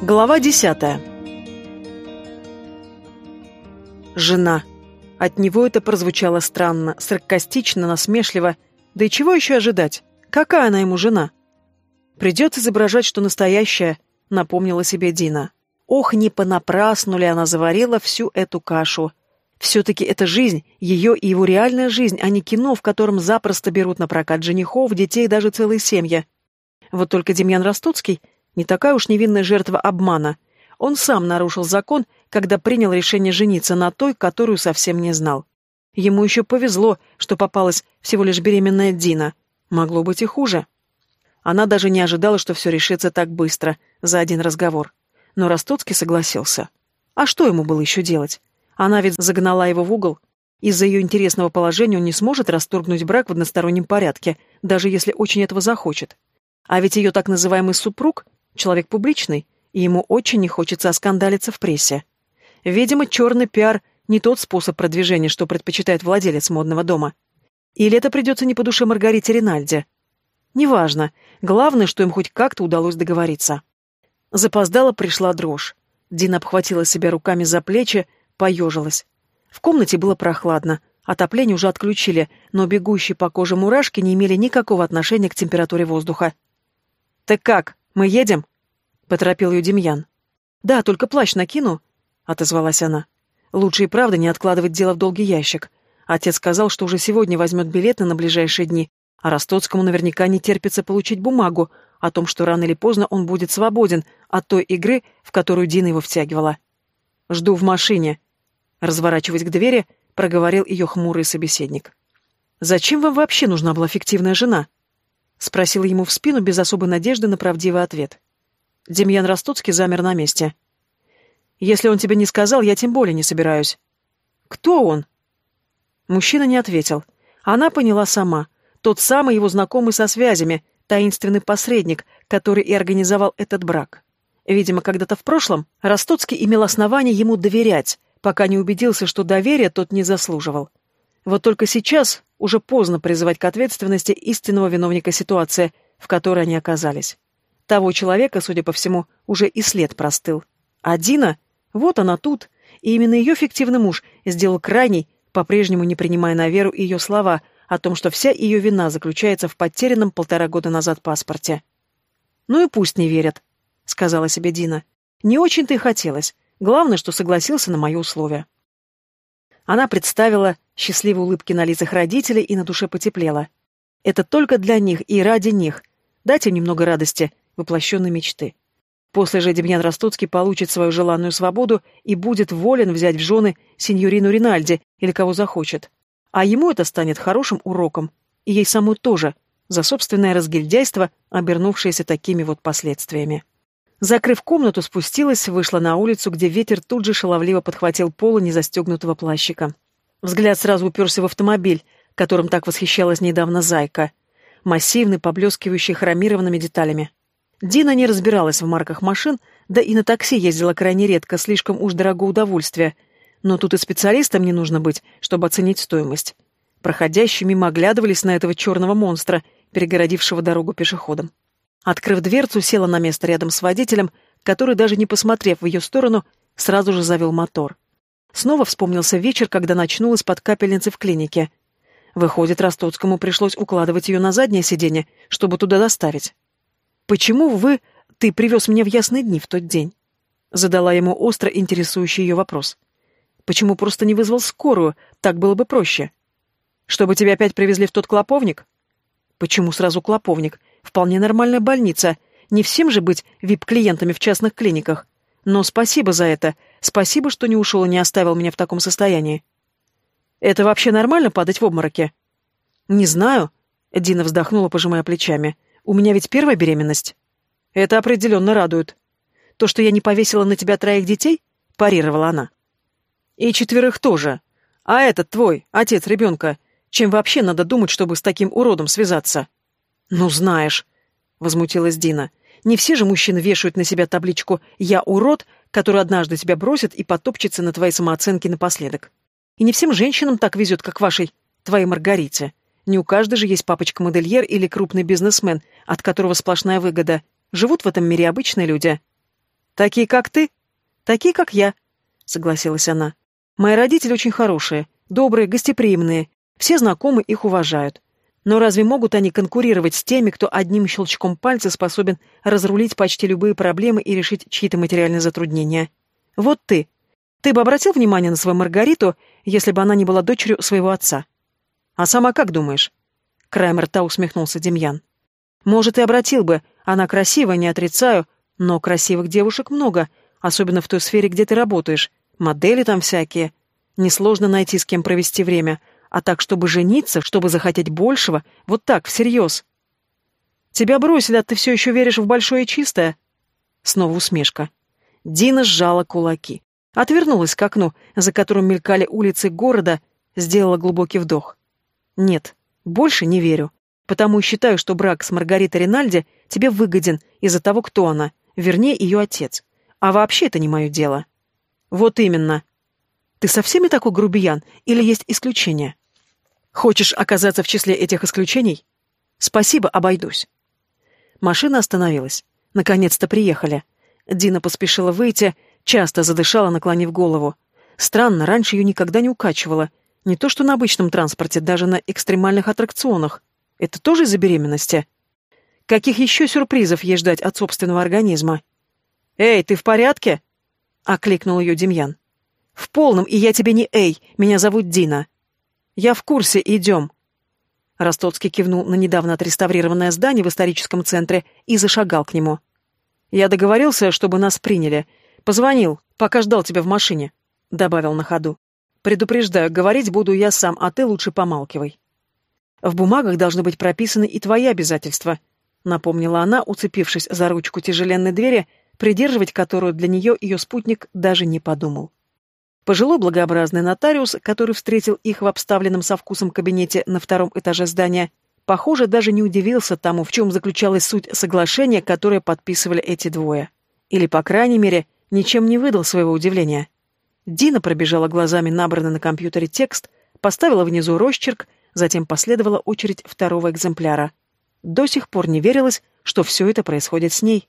Глава десятая. Жена. От него это прозвучало странно, саркастично, насмешливо. Да и чего еще ожидать? Какая она ему жена? Придется изображать, что настоящая, напомнила себе Дина. Ох, не понапрасну ли она заварила всю эту кашу. Все-таки это жизнь, ее и его реальная жизнь, а не кино, в котором запросто берут на прокат женихов, детей, даже целые семьи. Вот только Демьян Ростоцкий — не такая уж невинная жертва обмана. Он сам нарушил закон, когда принял решение жениться на той, которую совсем не знал. Ему еще повезло, что попалась всего лишь беременная Дина. Могло быть и хуже. Она даже не ожидала, что все решится так быстро, за один разговор. Но Ростоцкий согласился. А что ему было еще делать? Она ведь загнала его в угол. Из-за ее интересного положения он не сможет расторгнуть брак в одностороннем порядке, даже если очень этого захочет. А ведь ее так называемый супруг человек публичный, и ему очень не хочется оскандалиться в прессе. Видимо, черный пиар – не тот способ продвижения, что предпочитает владелец модного дома. Или это придется не по душе Маргарите Ринальде. Неважно. Главное, что им хоть как-то удалось договориться. Запоздала пришла дрожь. Дина обхватила себя руками за плечи, поежилась. В комнате было прохладно. Отопление уже отключили, но бегущие по коже мурашки не имели никакого отношения к температуре воздуха. «Ты как?» «Мы едем?» — поторопил ее Демьян. «Да, только плащ накину», — отозвалась она. «Лучше и правда не откладывать дело в долгий ящик. Отец сказал, что уже сегодня возьмет билеты на ближайшие дни, а Ростоцкому наверняка не терпится получить бумагу о том, что рано или поздно он будет свободен от той игры, в которую Дина его втягивала. «Жду в машине», — разворачиваясь к двери, проговорил ее хмурый собеседник. «Зачем вам вообще нужна была фиктивная жена?» — спросила ему в спину без особой надежды на правдивый ответ. Демьян Ростоцкий замер на месте. «Если он тебе не сказал, я тем более не собираюсь». «Кто он?» Мужчина не ответил. Она поняла сама. Тот самый его знакомый со связями, таинственный посредник, который и организовал этот брак. Видимо, когда-то в прошлом Ростоцкий имел основание ему доверять, пока не убедился, что доверие тот не заслуживал. Вот только сейчас уже поздно призывать к ответственности истинного виновника ситуации, в которой они оказались. Того человека, судя по всему, уже и след простыл. А Дина? Вот она тут. И именно ее фиктивный муж сделал крайний, по-прежнему не принимая на веру ее слова о том, что вся ее вина заключается в потерянном полтора года назад паспорте. «Ну и пусть не верят», — сказала себе Дина. «Не очень-то и хотелось. Главное, что согласился на мои условия». Она представила, Счастливые улыбки на лицах родителей и на душе потеплело. Это только для них и ради них. Дать им немного радости, воплощенной мечты. После же Демьян Ростоцкий получит свою желанную свободу и будет волен взять в жены сеньорину Ринальди или кого захочет. А ему это станет хорошим уроком. И ей самой тоже, за собственное разгильдяйство, обернувшееся такими вот последствиями. Закрыв комнату, спустилась, вышла на улицу, где ветер тут же шаловливо подхватил полы незастегнутого плащика. Взгляд сразу уперся в автомобиль, которым так восхищалась недавно Зайка. Массивный, поблескивающий хромированными деталями. Дина не разбиралась в марках машин, да и на такси ездила крайне редко, слишком уж дорого удовольствие. Но тут и специалистом не нужно быть, чтобы оценить стоимость. Проходящие мимо оглядывались на этого черного монстра, перегородившего дорогу пешеходам. Открыв дверцу, села на место рядом с водителем, который, даже не посмотрев в ее сторону, сразу же завел мотор. Снова вспомнился вечер, когда начнулась под капельницы в клинике. Выходит, Ростоцкому пришлось укладывать ее на заднее сиденье, чтобы туда доставить. «Почему вы... ты привез меня в ясные дни в тот день?» Задала ему остро интересующий ее вопрос. «Почему просто не вызвал скорую? Так было бы проще. Чтобы тебя опять привезли в тот клоповник?» «Почему сразу клоповник? Вполне нормальная больница. Не всем же быть вип-клиентами в частных клиниках. Но спасибо за это. Спасибо, что не ушел и не оставил меня в таком состоянии. Это вообще нормально падать в обмороке? Не знаю. Дина вздохнула, пожимая плечами. У меня ведь первая беременность. Это определенно радует. То, что я не повесила на тебя троих детей, парировала она. И четверых тоже. А этот твой, отец ребенка, чем вообще надо думать, чтобы с таким уродом связаться? Ну, знаешь, возмутилась Дина. Не все же мужчины вешают на себя табличку «Я урод», который однажды тебя бросит и потопчется на твоей самооценке напоследок. И не всем женщинам так везет, как вашей, твоей Маргарите. Не у каждой же есть папочка-модельер или крупный бизнесмен, от которого сплошная выгода. Живут в этом мире обычные люди. Такие, как ты? Такие, как я, согласилась она. Мои родители очень хорошие, добрые, гостеприимные. Все знакомы их уважают. Но разве могут они конкурировать с теми, кто одним щелчком пальца способен разрулить почти любые проблемы и решить чьи-то материальные затруднения? Вот ты. Ты бы обратил внимание на свою Маргариту, если бы она не была дочерью своего отца? А сама как думаешь? Краймер та усмехнулся Демьян. Может, и обратил бы. Она красивая, не отрицаю, но красивых девушек много, особенно в той сфере, где ты работаешь. Модели там всякие. Несложно найти, с кем провести время — а так, чтобы жениться, чтобы захотеть большего, вот так, всерьез. Тебя бросили, а ты все еще веришь в большое и чистое? Снова усмешка. Дина сжала кулаки. Отвернулась к окну, за которым мелькали улицы города, сделала глубокий вдох. Нет, больше не верю. Потому и считаю, что брак с Маргаритой Ринальди тебе выгоден из-за того, кто она, вернее, ее отец. А вообще это не мое дело. Вот именно. Ты совсем и такой грубиян, или есть исключения? Хочешь оказаться в числе этих исключений? Спасибо, обойдусь. Машина остановилась. Наконец-то приехали. Дина поспешила выйти, часто задышала, наклонив голову. Странно, раньше ее никогда не укачивало. Не то что на обычном транспорте, даже на экстремальных аттракционах. Это тоже из-за беременности? Каких еще сюрпризов ей ждать от собственного организма? «Эй, ты в порядке?» — окликнул ее Демьян. «В полном, и я тебе не Эй, меня зовут Дина». Я в курсе, идем». Ростоцкий кивнул на недавно отреставрированное здание в историческом центре и зашагал к нему. «Я договорился, чтобы нас приняли. Позвонил, пока ждал тебя в машине», — добавил на ходу. «Предупреждаю, говорить буду я сам, а ты лучше помалкивай». «В бумагах должны быть прописаны и твои обязательства», — напомнила она, уцепившись за ручку тяжеленной двери, придерживать которую для нее ее спутник даже не подумал. Пожилой благообразный нотариус, который встретил их в обставленном со вкусом кабинете на втором этаже здания, похоже, даже не удивился тому, в чем заключалась суть соглашения, которое подписывали эти двое. Или, по крайней мере, ничем не выдал своего удивления. Дина пробежала глазами набранный на компьютере текст, поставила внизу росчерк, затем последовала очередь второго экземпляра. До сих пор не верилось, что все это происходит с ней.